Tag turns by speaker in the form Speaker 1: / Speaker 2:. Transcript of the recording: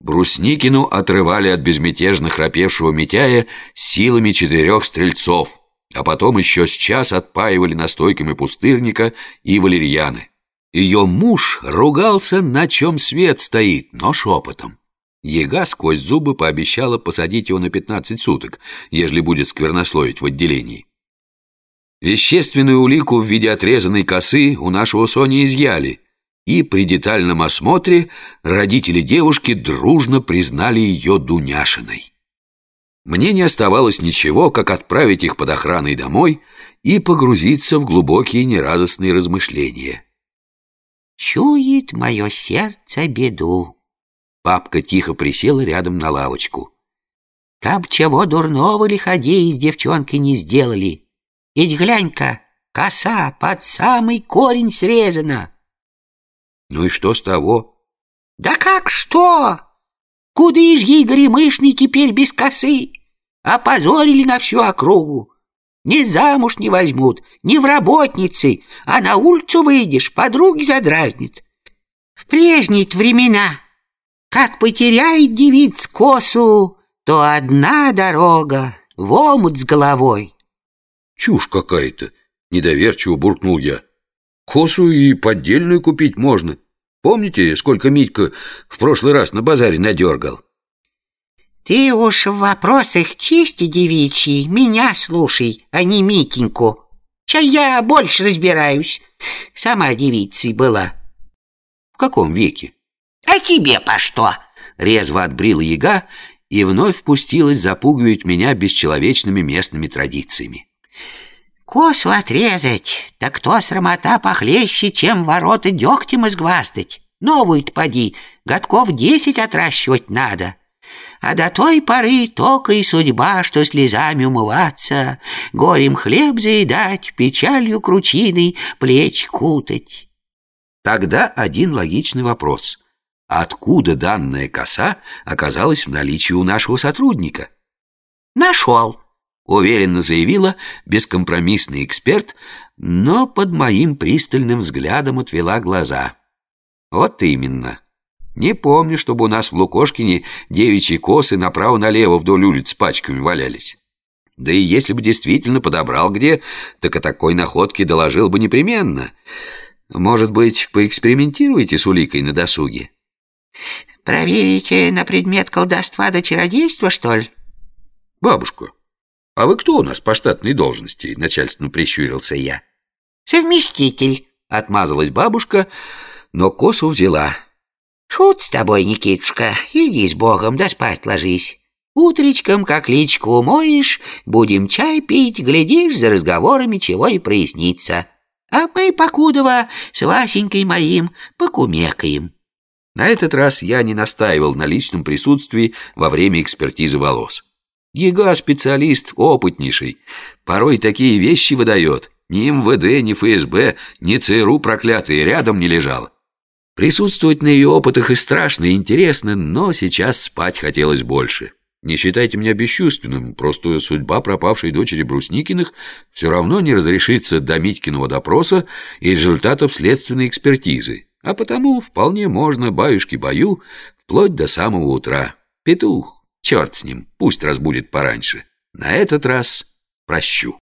Speaker 1: Брусникину отрывали от безмятежно храпевшего Митяя силами четырех стрельцов, а потом еще с час отпаивали настойками пустырника и валерьяны. Ее муж ругался, на чем свет стоит, но шепотом. Ега сквозь зубы пообещала посадить его на 15 суток, ежели будет сквернословить в отделении. Вещественную улику в виде отрезанной косы у нашего Сони изъяли, и при детальном осмотре родители девушки дружно признали ее Дуняшиной. Мне не оставалось ничего, как отправить их под охраной домой и погрузиться в глубокие нерадостные размышления.
Speaker 2: «Чует мое сердце беду»,
Speaker 1: Папка тихо присела рядом на лавочку.
Speaker 2: «Каб чего дурного лиходеи с девчонкой не сделали. Ведь глянь-ка, коса под самый корень срезана».
Speaker 1: «Ну и что с того?»
Speaker 2: «Да как что? Куда ж ей горемышный теперь без косы? Опозорили на всю округу. Ни замуж не возьмут, ни в работницы, а на улицу выйдешь, подруги задразнит. В прежние времена как потеряет девиц косу, то одна дорога в омут с головой.
Speaker 1: Чушь какая-то, недоверчиво буркнул я. Косу и поддельную купить можно. Помните, сколько Митька в прошлый раз на базаре надергал?
Speaker 2: Ты уж в вопросах чести девичьей меня слушай, а не Митеньку. Чай я больше разбираюсь. Сама девицей была.
Speaker 1: В каком веке?
Speaker 2: «А тебе по что?»
Speaker 1: Резво отбрила яга и вновь впустилась запугивать меня бесчеловечными местными традициями.
Speaker 2: «Косу отрезать, так кто срамота похлеще, чем ворота дегтем изгвастать. Новую-то поди, годков десять отращивать надо. А до той поры только и судьба, что слезами умываться, горем хлеб заедать, печалью кручиной плеч кутать».
Speaker 1: Тогда один логичный вопрос — откуда данная коса оказалась в наличии у нашего сотрудника.
Speaker 2: «Нашел», —
Speaker 1: уверенно заявила бескомпромиссный эксперт, но под моим пристальным взглядом отвела глаза. «Вот именно. Не помню, чтобы у нас в Лукошкине девичьи косы направо-налево вдоль улиц пачками валялись. Да и если бы действительно подобрал где, так о такой находке доложил бы непременно. Может быть, поэкспериментируете с уликой на досуге?»
Speaker 2: Проверите на предмет колдовства до чародейства, что ли?
Speaker 1: Бабушка, а вы кто у нас по штатной должности? Начальственно прищурился я.
Speaker 2: Совместитель,
Speaker 1: отмазалась бабушка, но косу взяла.
Speaker 2: Шут с тобой, Никитушка, иди с Богом, да спать ложись. Утречком, как личку умоешь, будем чай пить, глядишь, за разговорами чего и прояснится. А мы, покудова, с Васенькой моим покумекаем.
Speaker 1: На этот раз я не настаивал на личном присутствии во время экспертизы волос. Ега специалист опытнейший. Порой такие вещи выдает. Ни МВД, ни ФСБ, ни ЦРУ проклятые рядом не лежал. Присутствовать на ее опытах и страшно, и интересно, но сейчас спать хотелось больше. Не считайте меня бесчувственным, просто судьба пропавшей дочери Брусникиных все равно не разрешится до Митькиного допроса и результатов следственной экспертизы. А потому вполне можно баюшки-баю вплоть до самого утра. Петух, черт с ним, пусть разбудит пораньше. На этот раз прощу.